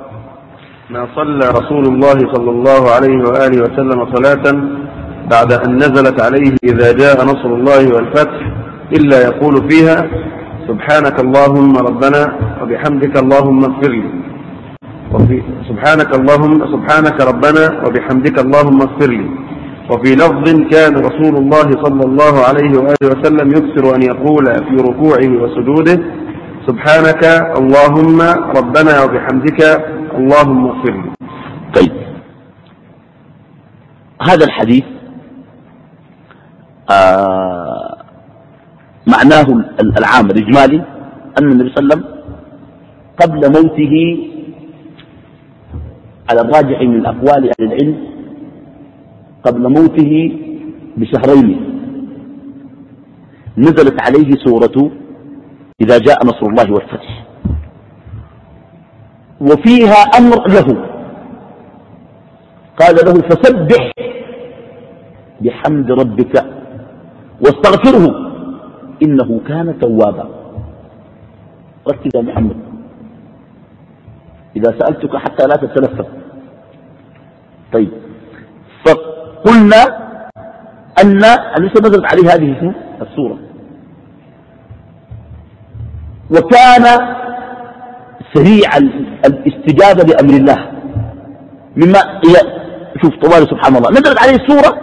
ما صلى رسول الله صلى الله عليه وآله وسلم صلاة بعد أن نزلت عليه إذا جاء نصر الله والفتح إلا يقول فيها سبحانك اللهم ربنا وبحمدك اللهم اغفر لي. وفي سبحانك اللهم سبحانك ربنا وبحمدك اللهم اغفر لي. وفي لفظ كان رسول الله صلى الله عليه وآله وسلم يكثر أن يقول في ركوعه وسجوده سبحانك اللهم ربنا وبحمدك اللهم اغفر لي. طيب. هذا الحديث آه معناه العام الإجمالي أن النبي صلى الله عليه وسلم قبل موته على الراجع من أقوال أهل العلم قبل موته بشهرين. نزلت عليه سورة إذا جاء نصر الله والفتح. وفيها أمر له. قال له فسبح بحمد ربك واستغفره إنه كان توابا. ركز يا محمد. إذا سألتك حتى لا تتلفت طيب. فقلنا أن النبي نزلت عليه هذه السورة وكان سريع الاستجابة لأمر الله. مما شوف طوال سبحان الله. نزلت عليه السورة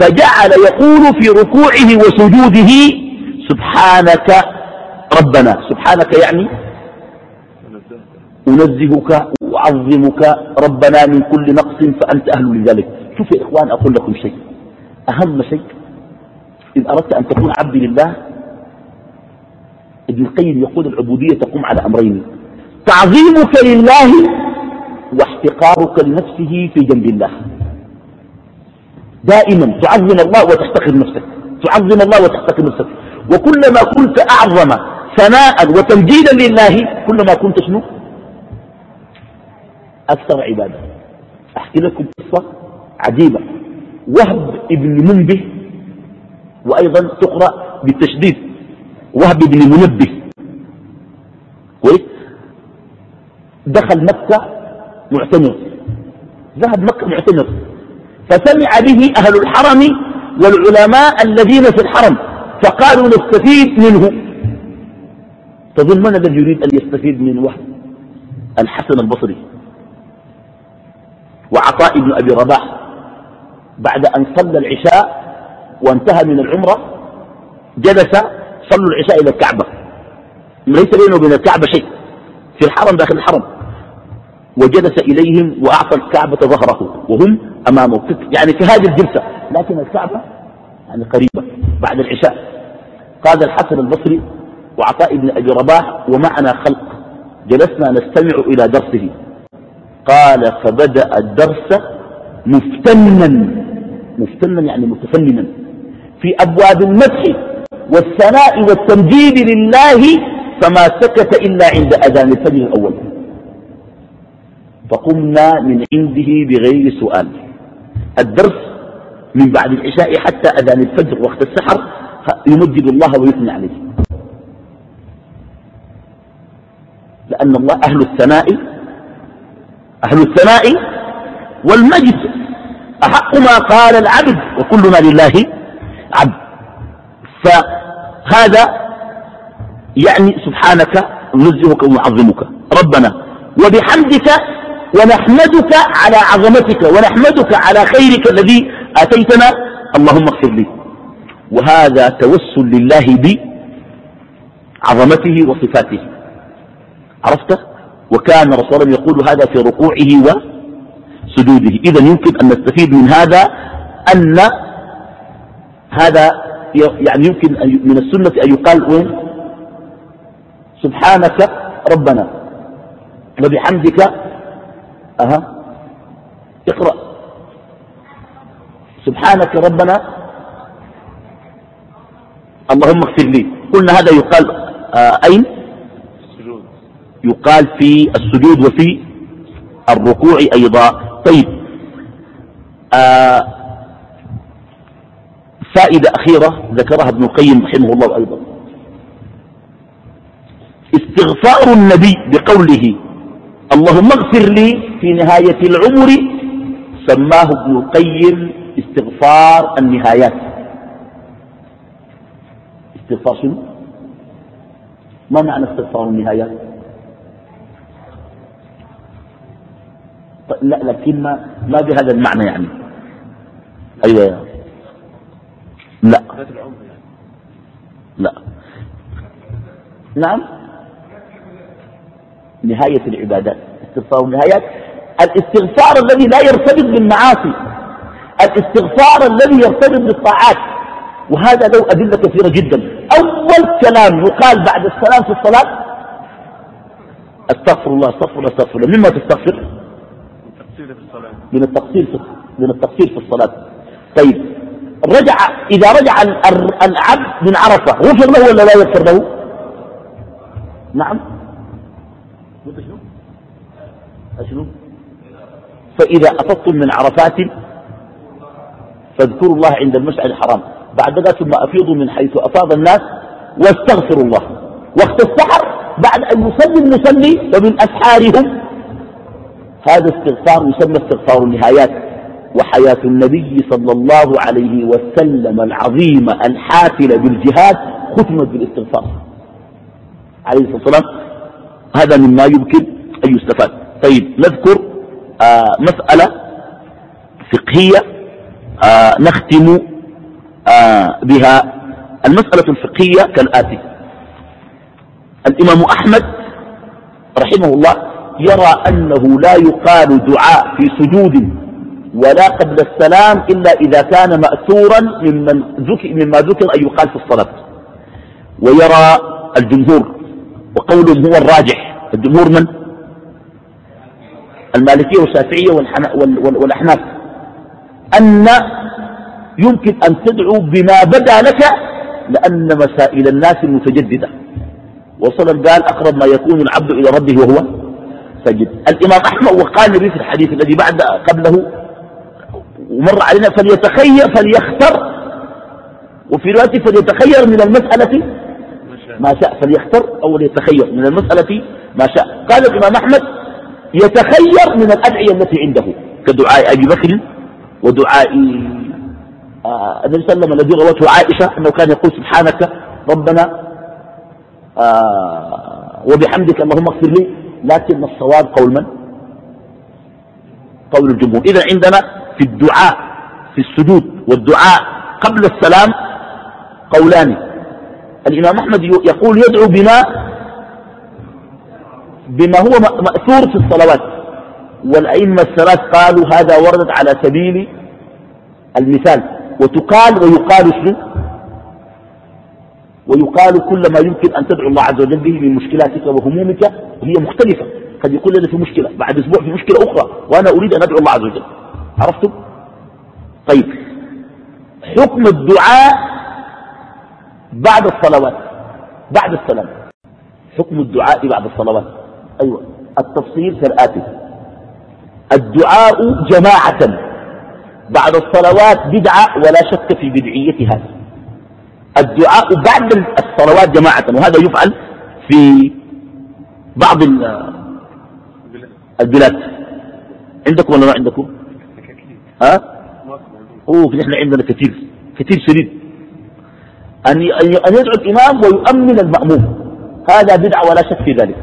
فجعل يقول في ركوعه وسجوده سبحانك ربنا. سبحانك يعني أنزهك. وأعظمك ربنا من كل نقص فأنت أهل لذلك. شوف يا إخوان أقول لكم شيء. أهم شيء إذ أردت أن تكون عبد لله ابن القيم يقول العبودية تقوم على أمرين. تعظيمك لله واحتقارك لنفسه في جنب الله. دائما تعظم الله وتحتقر نفسك. تعظم الله وتحتقر نفسك. وكلما كنت أعظم ثناء وتمجيدا لله كلما كنت شنو؟ أكثر عبادة. أحكي لكم قصة عجيبة. وهب ابن منبه وأيضا تقرأ بالتشديد. وهب بن منبه. كويس؟ دخل مكة معتمر. ذهب مكة معتمر. فسمع به أهل الحرم والعلماء الذين في الحرم. فقالوا نستفيد منه. تظن من الذي يريد أن يستفيد من وهب؟ الحسن البصري. وعطاء بن أبي رباح. بعد أن صلى العشاء وانتهى من العمرة جلس صلوا العشاء إلى الكعبة. ليس بينه وبين الكعبة شيء في الحرم داخل الحرم. وجلس إليهم وأعطى الكعبة ظهره وهم أمامه. يعني في هذه الجلسة. لكن الكعبة يعني قريبة بعد العشاء. قال الحسن البصري وعطاء بن أبي رباح ومعنا خلق جلسنا نستمع إلى درسه. قال فبدأ الدرس مفتنا. مفتنا يعني متفننا. في أبواب المدح والثناء والتمجيد لله فما سكت إلا عند أذان الفجر الأول. فقمنا من عنده بغير سؤال. الدرس من بعد العشاء حتى أذان الفجر وقت السحر يمجد الله ويثني عليه. لأن الله أهل الثناء أهل الثناء والمجد أحق ما قال العبد وكلنا لله عبد. فهذا يعني سبحانك نزهك ونعظمك. ربنا وبحمدك ونحمدك على عظمتك ونحمدك على خيرك الذي آتيتنا. اللهم اغفر لي. وهذا توسل لله بعظمته وصفاته. عرفت؟ وكان رسول الله يقول هذا في ركوعه وسجوده. إذا يمكن أن نستفيد من هذا أن هذا يعني يمكن من السنة أن يقال وين؟ سبحانك ربنا. وبحمدك أها اقرأ. سبحانك ربنا. اللهم اغفر لي. قلنا هذا يقال آه أين؟ يقال في السجود وفي الركوع أيضا. طيب آه فائدة أخيرة ذكرها ابن القيم رحمه الله أيضا. استغفار النبي بقوله اللهم اغفر لي في نهاية العمر سماه ابن القيم استغفار النهايات. استغفار شنو؟ ما معنى استغفار النهايات؟ لا لكن ما, ما بهذا المعنى يعني. أيوة. لا. لا. نعم. نهاية العبادات استغفار النهايات. الاستغفار الذي لا يرتبط بالمعاصي. الاستغفار الذي يرتبط بالطاعات. وهذا له أدلة كثيرة جدا. أول كلام يقال بعد السلام في الصلاة أستغفر الله أستغفر الله أستغفر الله. مما تستغفر. من التقصير في من التقصير في الصلاة. طيب. رجع إذا رجع العبد من عرفة غفر له ولا لا يغفر له؟ نعم. شنو؟ فإذا أفضتم من عرفات فاذكروا الله عند المشعر الحرام. بعد ذلك ثم أفيضوا من حيث أفاض الناس واستغفروا الله. وقت السحر بعد أن يصلي المصلي ومن أسحارهم هذا استغفار يسمى استغفار النهايات وحياة النبي صلى الله عليه وسلم العظيمة الحافلة بالجهاد ختمت بالاستغفار. عليه الصلاة والسلام هذا مما يمكن أن يستفاد. طيب نذكر آه مسألة فقهية آه نختم آه بها. المسألة الفقهية كالآتي. الإمام أحمد رحمه الله يرى أنه لا يقال دعاء في سجود ولا قبل السلام إلا إذا كان مأثورا ممن ذكر مما ذكر أن يقال في الصلاة. ويرى الجمهور وقولهم هو الراجح. الجمهور من؟ المالكية والشافعية والأحناف. أن يمكن أن تدعو بما بدا لك لأن مسائل الناس متجددة. وصل قال أقرب ما يكون العبد إلى ربه وهو سجد. الإمام أحمد وقال النبي في الحديث الذي بعد قبله. ومر علينا فليتخير فليختر. وفي رواية فليتخير من المسألة ما شاء. فليختر أو ليتخير من المسألة ما شاء. قال الإمام أحمد يتخير من الأدعية التي عنده. كدعاء أبي بكر ودعاء آه النبي صلى الله عليه وسلم الذي روته عائشة أنه كان يقول سبحانك ربنا آه وبحمدك اللهم اغفر لي. لكن الصواب قول من؟ قول الجمهور. إذا عندنا في الدعاء في السجود والدعاء قبل السلام قولان. الإمام أحمد يقول يدعو بما بما هو مأثور في الصلوات. والأئمة الثلاث قالوا هذا وردت على سبيل المثال. وتقال ويقال شنو؟ ويقال كل ما يمكن أن تدعو الله عز وجل به من مشكلاتك وهمومك وهي مختلفة. قد يكون لنا في مشكلة بعد أسبوع في مشكلة أخرى وأنا أريد أن أدعو الله عز وجل. عرفتم؟ طيب. حكم الدعاء بعد الصلوات بعد السلام. حكم الدعاء بعد الصلوات. أيوة. التفصيل كالآتي الدعاء جماعة. بعد الصلوات بدعة ولا شك في بدعيتها. الدعاء بعد الصلوات جماعة وهذا يفعل في بعض البلاد. عندكم ولا ما عندكم؟ ها؟ أوه نحن عندنا كثير كثير شديد. أن أن يدعو الإمام ويؤمن المأموم. هذا بدعة ولا شك في ذلك.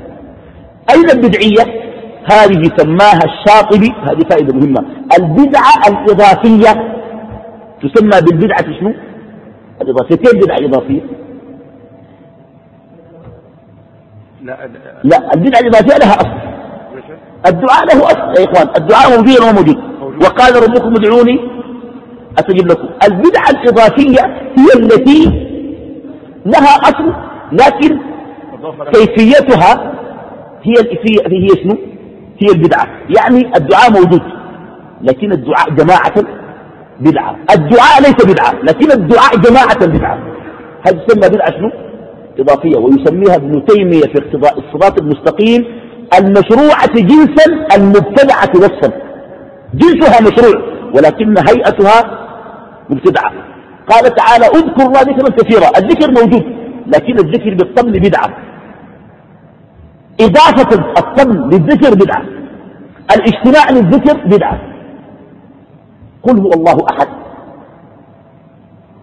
أين البدعية؟ هذه سماها الشاطبي هذه فائدة مهمة. البدعة الإضافية تسمى بالبدعة شنو؟ الإضافية كيف بدعة إضافية لا لا البدعة الإضافية لها أصل. الدعاء له أصل يا إخوان. الدعاء موجود وما موجود. وقال ربكم ادعوني أستجب لكم. البدعة الإضافية هي التي لها أصل لكن كيفيتها هي هي شنو؟ هي البدعة. يعني الدعاء موجود لكن الدعاء جماعة بدعة. الدعاء ليس بدعة لكن الدعاء جماعة بدعة. هذا يسمى بدعة شنو؟ إضافية ويسميها ابن تيمية في اقتضاء الصراط المستقيم المشروعة جنسا المبتدعة وصفا جنسها مشروع ولكن هيئتها مبتدعة. قال تعالى اذكر الله ذكرا كثيرا. الذكر موجود لكن الذكر بالطبل بدعة. إضافة الطبل للذكر بدعة. الاجتماع للذكر بدعة. قل هو الله أحد.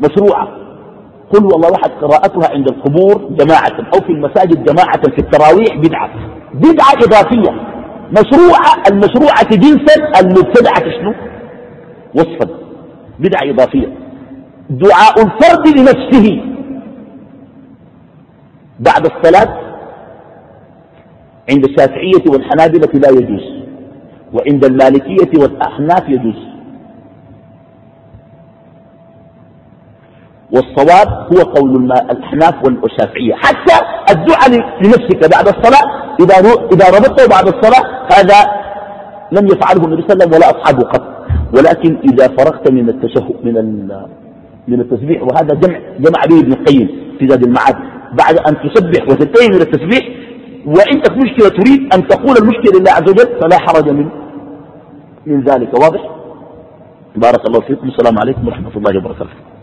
مشروعة. قل هو الله أحد. قراءتها عند القبور جماعة أو في المساجد جماعة في التراويح بدعة. بدعة إضافية. مشروعة المشروعة جنسا المبتدعة شنو؟ وصفا. بدعة إضافية. دعاء الفرد لنفسه. بعد الصلاة عند الشافعية والحنابلة لا يجوز. وعند المالكية والأحناف يجوز. والصواب هو قول الأحناف والشافعية حتى الدعاء لنفسك بعد الصلاة إذا إذا ربطته بعد الصلاة هذا لم يفعله النبي صلى الله عليه وسلم ولا أصحابه قط. ولكن إذا فرغت من التشهد من من التسبيح وهذا جمع جمع به ابن القيم في زاد المعاد. بعد أن تسبح وتنتهي من التسبيح وعندك مشكلة تريد أن تقول المشكلة لله عز وجل فلا حرج من من ذلك. واضح؟ بارك الله فيكم. السلام عليكم ورحمة الله وبركاته.